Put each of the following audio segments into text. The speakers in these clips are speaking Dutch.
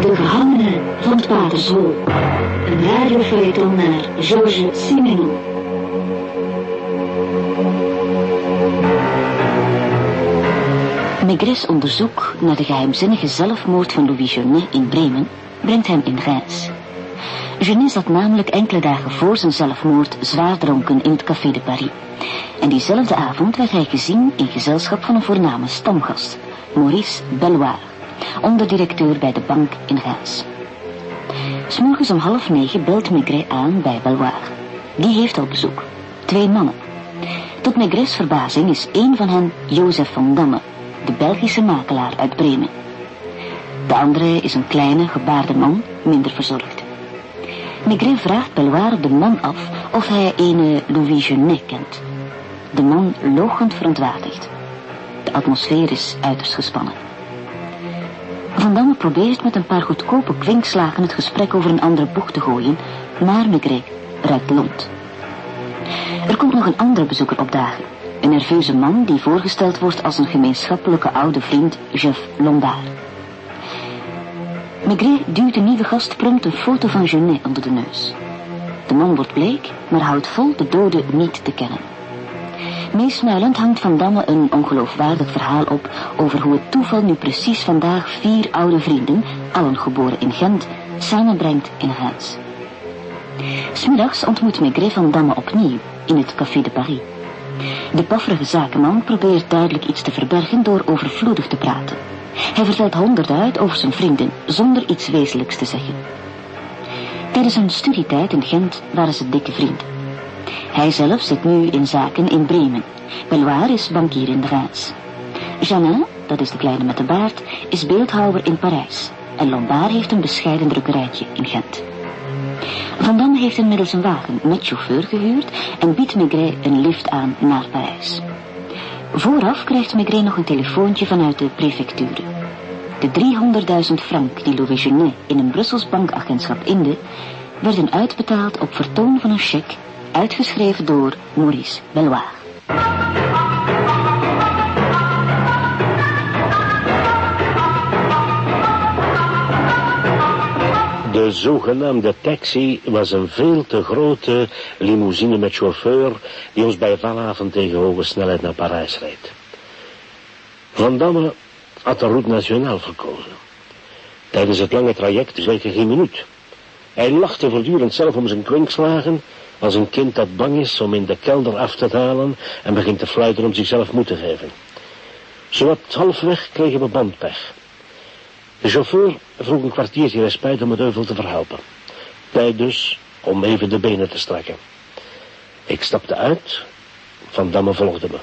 De gehangene van het Patershol. Een radiofeuilleton naar Georges Simenon. Maigret's onderzoek naar de geheimzinnige zelfmoord van Louis Genet in Bremen brengt hem in Reims. Genet zat namelijk enkele dagen voor zijn zelfmoord zwaar dronken in het Café de Paris. En diezelfde avond werd hij gezien in gezelschap van een voorname stamgast, Maurice Belloir, onderdirecteur bij de bank in Reims. S'morgens om half negen belt Maigret aan bij Belloir. Die heeft al bezoek. Twee mannen. Tot Maigret's verbazing is één van hen Jozef van Damme, de Belgische makelaar uit Bremen. De andere is een kleine, gebaarde man, minder verzorgd. Maigret vraagt Belloir de man af of hij een Louis Genet kent. De man logend verontwaardigd. De atmosfeer is uiterst gespannen. Van Damme probeert met een paar goedkope kwinkslagen het gesprek over een andere boeg te gooien, maar Maigret ruikt lont. Er komt nog een andere bezoeker opdagen. Een nerveuze man die voorgesteld wordt als een gemeenschappelijke oude vriend, Jeff Lombard. Maigret duwt de nieuwe gast prompt een foto van Genet onder de neus. De man wordt bleek, maar houdt vol de dode niet te kennen. Meesmuilend hangt Van Damme een ongeloofwaardig verhaal op over hoe het toeval nu precies vandaag vier oude vrienden, allen geboren in Gent, samenbrengt in Reims. Smiddags ontmoet Maigret Van Damme opnieuw in het Café de Paris. De pafferige zakenman probeert duidelijk iets te verbergen door overvloedig te praten. Hij vertelt honderd uit over zijn vrienden, zonder iets wezenlijks te zeggen. Tijdens hun studietijd in Gent waren ze dikke vrienden. Hij zelf zit nu in zaken in Bremen. Belloir is bankier in Reims. Janin, dat is de kleine met de baard, is beeldhouwer in Parijs. En Lombard heeft een bescheiden drukkerijtje in Gent. Van Damme heeft inmiddels een wagen met chauffeur gehuurd en biedt Maigret een lift aan naar Parijs. Vooraf krijgt Maigret nog een telefoontje vanuit de prefectuur. De 300.000 frank die Louis Genet in een Brussels bankagentschap inde, werden uitbetaald op vertoon van een cheque, uitgeschreven door Maurice Belloir. De zogenaamde taxi was een veel te grote limousine met chauffeur die ons bij vanavond tegen hoge snelheid naar Parijs reed. Van Damme had de route nationaal verkozen. Tijdens het lange traject zeker geen minuut. Hij lachte voortdurend zelf om zijn kwinkslagen, als een kind dat bang is om in de kelder af te dalen en begint te fluiten om zichzelf moed te geven. Zowat halfweg kregen we bandpech. De chauffeur vroeg een kwartiertje respijt om het euvel te verhelpen. Tijd dus om even de benen te strekken. Ik stapte uit. Van Damme volgde me.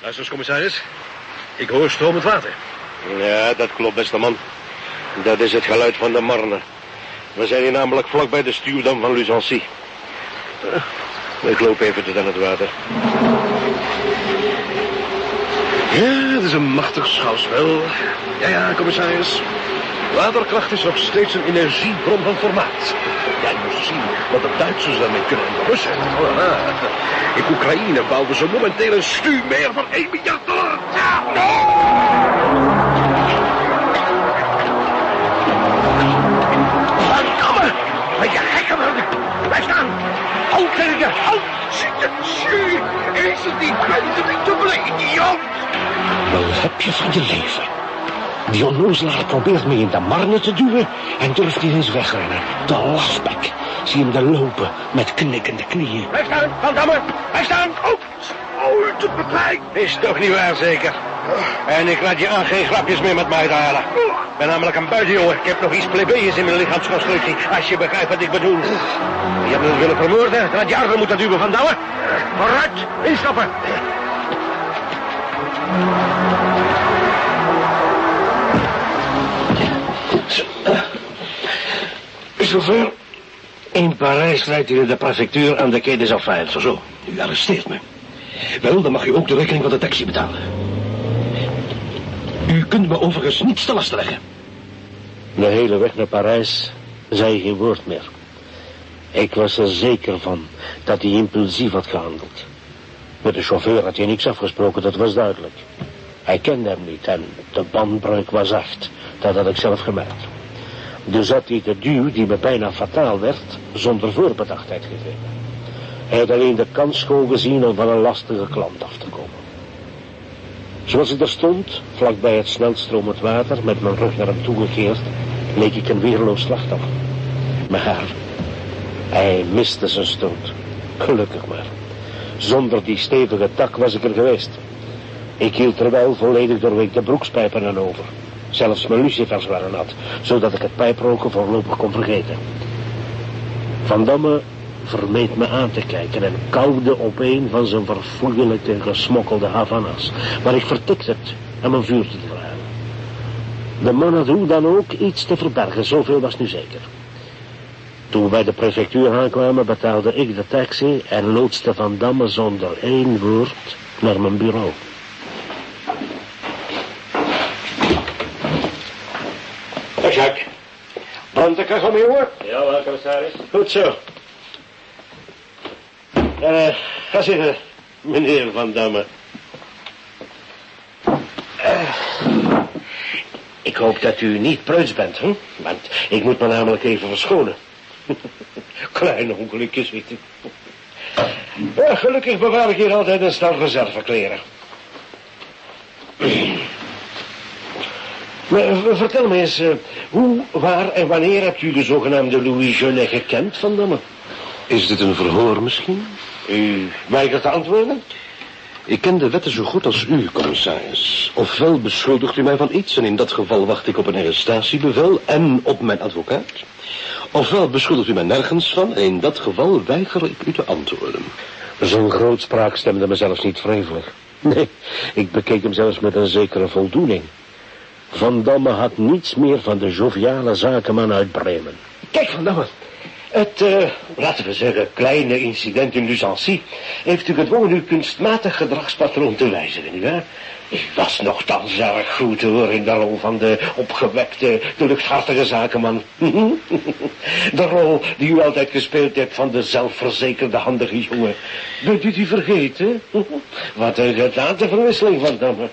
Luister eens, commissaris. Ik hoor stromend water. Ja, dat klopt, beste man. Dat is het geluid van de Marne. We zijn hier namelijk vlak bij de stuwdam van Luzancy. Ik loop even tot aan het water. Ja, het is een machtig schouwspel. Ja, ja, commissaris. Waterkracht is nog steeds een energiebron van formaat. Jij moest zien wat de Duitsers daarmee kunnen Russen. In Oekraïne bouwen ze momenteel een stuurmeer van 1 miljard dollar. Ja! Houd, zeg je! Houd! Zit het zuur! Is het niet buiten die dubbele idioot? Wel heb je van je leven. Die onnozelaar probeert me in de marne te duwen en durft niet eens wegrennen. De lafbek. Zie hem daar lopen met knikkende knieën. Blijf staan, Van Damme! Blijf staan! Oh, oh, het doet me pijn! Is toch niet waar, zeker? En ik laat je aan geen grapjes meer met mij te halen. Ik ben namelijk een buitenjongen. Ik heb nog iets plebeiers in mijn lichaamsconstructie. Als je begrijpt wat ik bedoel. Je hebt me willen vermoorden. Dan had je armen moeten duwen, Van Damme. Vooruit! Instappen! Chauffeur, in Parijs rijdt u in de prefectuur aan de Quai des Affaires. Zo, zo. U arresteert me. Wel, dan mag u ook de rekening van de taxi betalen. U kunt me overigens niets te last leggen. De hele weg naar Parijs zei geen woord meer. Ik was er zeker van dat hij impulsief had gehandeld. Met de chauffeur had hij niks afgesproken, dat was duidelijk. Hij kende hem niet en de bandbreuk was echt. Dat had ik zelf gemerkt. Dus had hij de duw die me bijna fataal werd, zonder voorbedachtheid gegeven. Hij had alleen de kans gewoon gezien om van een lastige klant af te komen. Zoals ik daar stond, vlakbij het snelstromend water, met mijn rug naar hem toegekeerd, leek ik een weerloos slachtoffer. Maar hij miste zijn stoot. Gelukkig maar. Zonder die stevige tak was ik er geweest. Ik hield er wel volledig doorweek de broekspijpen aan over. Zelfs mijn lucifers waren nat, zodat ik het pijproken voorlopig kon vergeten. Van Damme vermeed me aan te kijken en kauwde op een van zijn verfoeilijke gesmokkelde Havanas, waar ik vertikt het en mijn vuur te dragen. De man had hoe dan ook iets te verbergen, zoveel was nu zeker. Toen we bij de prefectuur aankwamen, betaalde ik de taxi en loodste Van Damme zonder één woord naar mijn bureau. Dag Jacques. Brandt de kachel mee hoor? Ja, wel, commissaris. Goed zo. Eh, ga zitten, meneer Van Damme. Eh, Ik hoop dat u niet preuts bent, hè? Want ik moet me namelijk even verschonen. Kleine ongelukjes, weet u. Gelukkig bewaar ik hier altijd een stel reservekleren. Vertel me eens, eh, hoe, waar en wanneer hebt u de zogenaamde Louis Genet gekend, Van Damme? Is dit een verhoor misschien? U weigert te antwoorden? Ik ken de wetten zo goed als u, commissaris. Ofwel beschuldigt u mij van iets en in dat geval wacht ik op een arrestatiebevel en op mijn advocaat. Ofwel beschuldigt u mij nergens van en in dat geval weiger ik u te antwoorden. Zo'n grootspraak stemde me zelfs niet wrevelig. Nee, ik bekeek hem zelfs met een zekere voldoening. Van Damme had niets meer van de joviale zakenman uit Bremen. Kijk, Van Damme. Het, eh, laten we zeggen, kleine incident in Luzancy... heeft u gedwongen uw kunstmatig gedragspatroon te wijzigen, nietwaar? U was nogthans erg goed, hoor, in de rol van de opgewekte, de luchthartige zakenman. de rol die u altijd gespeeld hebt van de zelfverzekerde, handige jongen. Bent u die vergeten? Wat een gedaanteverwisseling, Van Damme.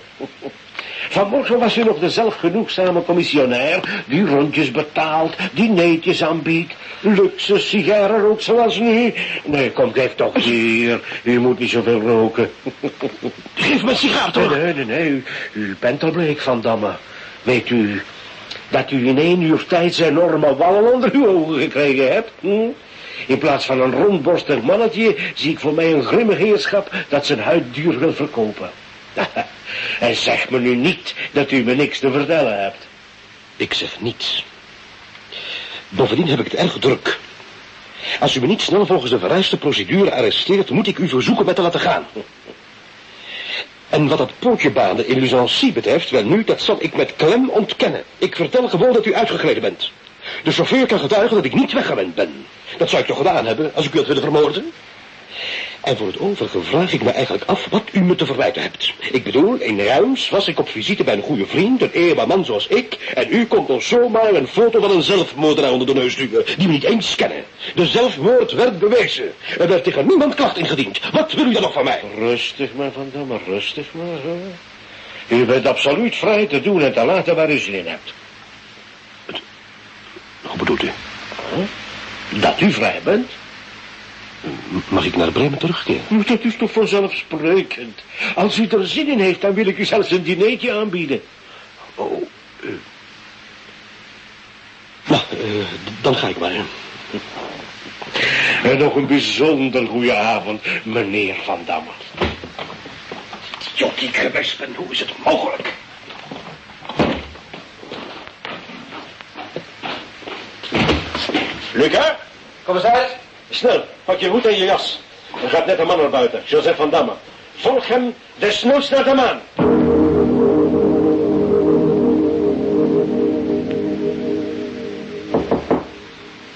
Vanmorgen was u nog de zelfgenoegzame commissionair die rondjes betaalt, dineetjes aanbiedt, luxe sigaren rookt zoals nu. Nee, kom, geef toch hier. U moet niet zoveel roken. Geef me een sigaar toch? Nee, nee, nee, u, u bent al bleek van Damme. Weet u dat u in één uur tijd zijn enorme wallen onder uw ogen gekregen hebt? Hm? In plaats van een rondborstig mannetje zie ik voor mij een grimmig heerschap dat zijn huid duur wil verkopen. en zeg me nu niet dat u me niks te vertellen hebt. Ik zeg niets. Bovendien heb ik het erg druk. Als u me niet snel volgens de vereiste procedure arresteert, moet ik u verzoeken met te laten gaan. En wat dat pootje banen in Luzancy betreft, wel nu, dat zal ik met klem ontkennen. Ik vertel gewoon dat u uitgegleden bent. De chauffeur kan getuigen dat ik niet weggewend ben. Dat zou ik toch gedaan hebben, als ik u had willen vermoorden? En voor het overige vraag ik me eigenlijk af wat u me te verwijten hebt. Ik bedoel, in Ruims was ik op visite bij een goede vriend, een eerbaar man zoals ik, en u komt ons zomaar een foto van een zelfmoordenaar onder de neus duwen, die we niet eens kennen. De zelfmoord werd bewezen. Er werd tegen niemand klacht ingediend. Wat wil u dan nog van mij? Rustig maar, Van Damme, rustig maar. Hè? U bent absoluut vrij te doen en te laten waar u zin in hebt. Hoe bedoelt u? Dat u vrij bent? Mag ik naar Bremen terugkeren? Dat is toch vanzelfsprekend. Als u er zin in heeft, dan wil ik u zelfs een dineetje aanbieden. Oh, eh. Nou, eh, dan ga ik maar. hè. En nog een bijzonder goede avond, meneer Van Damme. Jokkie gewespen, hoe is het mogelijk? Luca? Commissaris? Snel, pak je hoed en je jas. Er gaat net een man naar buiten, Joseph Van Damme. Volg hem desnoods naar de maan.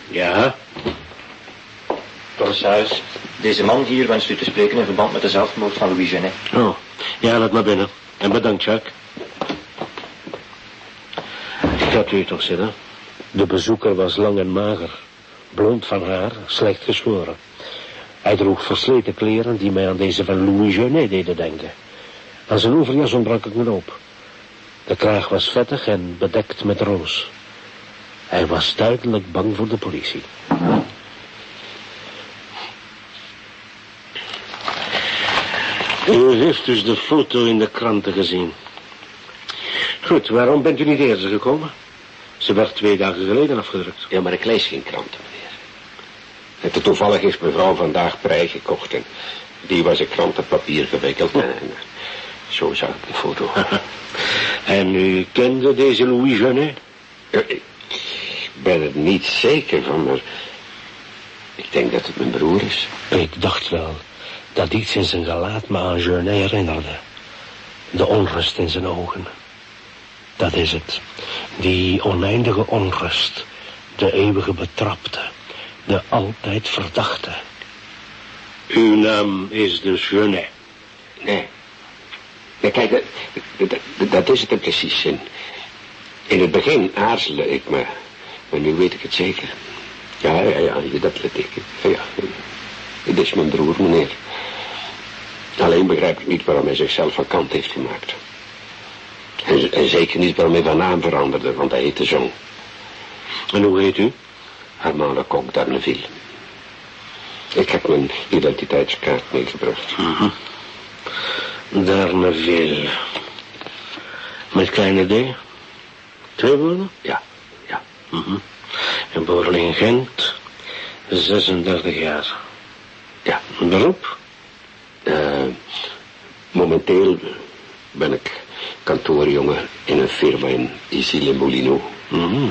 Ja? Commissaris, deze man hier wenst u te spreken in verband met de zelfmoord van Louis Genet. Oh, ja, laat maar binnen. En bedankt, Jacques. Gaat u toch zitten? De bezoeker was lang en mager. Blond van haar, slecht geschoren. Hij droeg versleten kleren die mij aan deze van Louis Genet deden denken. Aan zijn overjas ontbrak ik knoop. De kraag was vettig en bedekt met roos. Hij was duidelijk bang voor de politie. U heeft dus de foto in de kranten gezien. Goed, waarom bent u niet eerder gekomen? Ze werd twee dagen geleden afgedrukt. Ja, maar ik lees geen kranten. En te toevallig heeft mevrouw vandaag prij gekocht en die was in krantenpapier gewikkeld. En, en zo zag ik de foto. En u kende deze Louis? Ja, ik ben er niet zeker van, maar ik denk dat het mijn broer is. Ik dacht wel dat iets in zijn gelaat me aan Genet herinnerde. De onrust in zijn ogen. Dat is het. Die oneindige onrust. De eeuwige betrapte. De altijd verdachte. Uw naam is dus Genet. Nee. Ja, kijk, dat, dat, dat- dat is het er precies. In, in het begin aarzelde ik me, maar nu weet ik het zeker. Ja, ja, ja, dat let ik. Ja. Het is mijn broer, meneer. Alleen begrijp ik niet waarom hij zichzelf van kant heeft gemaakt. En, en zeker niet waarom hij van naam veranderde, want hij heette zo. En hoe heet u? Armand Lecoq d'Arneville. Ik heb mijn identiteitskaart meegebracht. Darneville. Met kleine D? Twee woorden? Ja, ja. Mhm. Geboren in Gent. 36 jaar. Ja. Beroep? Eh, momenteel ben ik kantoorjongen in een firma in Isile Molino. Mhm.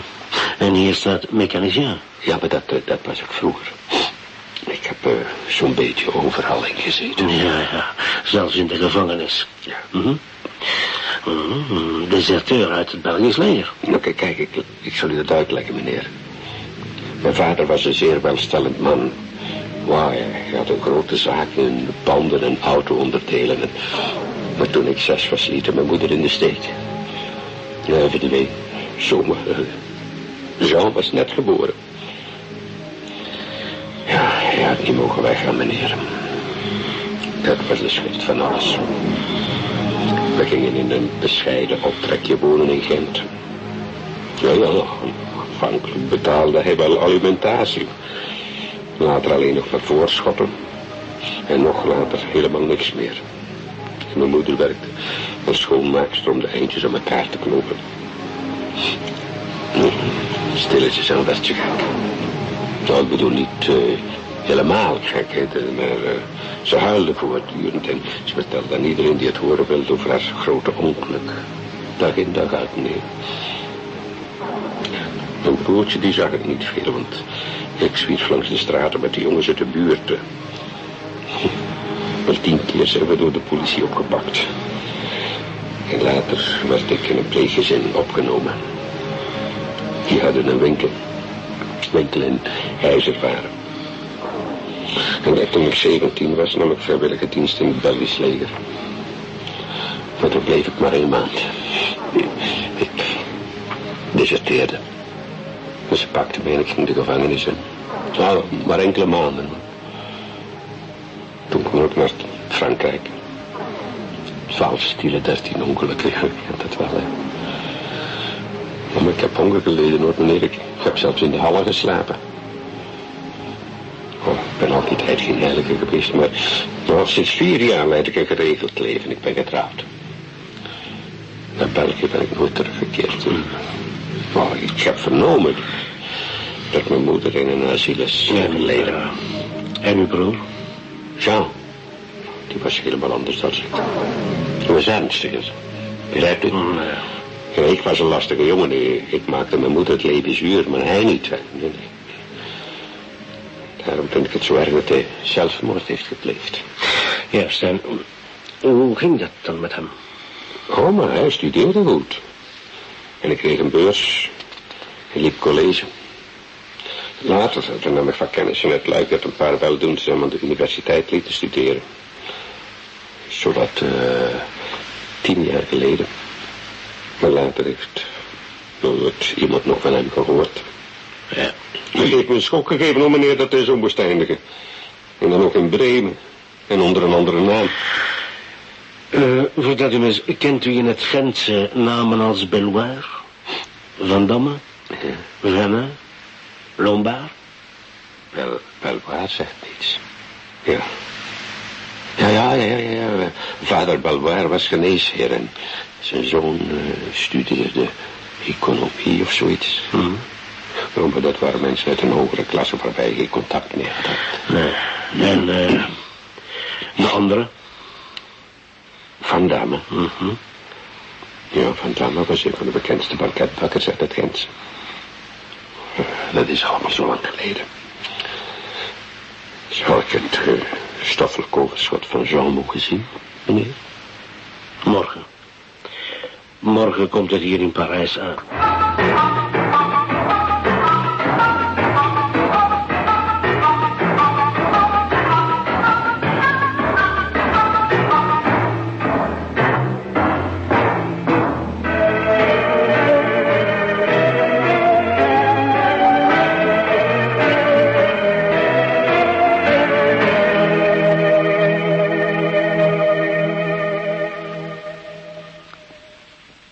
En hier staat mechanicien. Ja, maar dat, eh, dat was ik vroeger. Ik heb eh, zo'n beetje overal in gezeten. Ja, ja. Zelfs in de gevangenis. Ja. Mhm. Mhm. Deserteur uit het Belgisch leger. Nou, kijk, kijk ik, ik zal u dat uitleggen, meneer. Mijn vader was een zeer welstellend man. Wauw, hij had een grote zaak in panden en auto-onderdelen. En- Maar toen ik zes was, liet mijn moeder in de steek. Ja, even de weet, zomer. Jean was net geboren. Ja, hij had niet mogen weggaan, meneer. Dat was de schrift van alles. We gingen in een bescheiden optrekje wonen in Gent. Ja, ja, aanvankelijk betaalde hij wel alimentatie. Later alleen nog maar voorschotten. En nog later helemaal niks meer. Mijn moeder werkte als schoonmaakster om de eindjes aan elkaar te knopen. Stilletjes aan ze gek. Nou, ik bedoel niet eh, helemaal gek, maar eh, ze huilde voortdurend en ze vertelde aan iedereen die het horen wilde over haar grote ongeluk. Dag in dag uit, nee. Mijn broertje die zag ik niet veel, want ik zwierf langs de straten met de jongens uit de buurt. Wel tien keer zijn we door de politie opgepakt. En later werd ik in een pleeggezin opgenomen. Die hadden een winkel. Winkel in ijzerwaren. En toen ik 17 was, nam ik vrijwillige dienst in het Belgisch leger. Maar toen bleef ik maar een maand. Ik deserteerde. En ze pakte me en ik ging de gevangenis in. Nou, maar enkele maanden. Toen kwam ik naar Frankrijk. Twaalf stielen, dertien ongelukken. Ja, dat wel, hè. Maar ik heb honger geleden, hoor, meneer. Ik heb zelfs in de hallen geslapen. Oh, ik ben altijd geen heilige geweest, maar nou, sinds vier jaar leid ik een geregeld leven. Ik ben getrouwd. Naar België ben ik nooit teruggekeerd. Oh, ik heb vernomen dat mijn moeder in een asiel is overleden. Ja. En uw broer? Jean, die was helemaal anders dan ik. Die was. Begrijpt u? Mm, ja. Ja, ik was een lastige jongen. Ik maakte mijn moeder het leven zuur, maar hij niet. hè. Nee, nee. Daarom vind ik het zo erg dat hij zelfmoord heeft gepleegd. Juist, en hoe ging dat dan met hem? Oh, maar hij studeerde goed. En ik kreeg een beurs. Hij liep college. Later, toen nam ik van kennis in het luik dat een paar weldoens hem aan de universiteit lieten studeren. Zodat, eh, tien jaar geleden. Maar later heeft nooit iemand nog van hem gehoord. Ja. Hij heeft me een schok gegeven om meneer dat hij zo moest eindigen. En dan ook in Bremen. En onder een andere naam. Eh, voordat u me... Kent u in het Gentse namen als Beloir? Van Damme? Rennen? Lombard? Wel, Belvoir zegt niets. Ja. Ja, ja, ja, ja, ja. Vader Belvoir was geneesheer en zijn zoon eh, studeerde economie of zoiets. Hm. Oh, maar dat waren mensen uit een hogere klasse waarbij je geen contact meer had. Nee. En eh, de andere? Van Damme. Mhm. Ja, Van Damme was een van de bekendste banketbakkers uit het Gent. Eh, Dat is allemaal zo lang geleden. Zou ik het uh, stoffelijk van Jean mogen zien, meneer? Morgen. Morgen komt het hier in Parijs aan.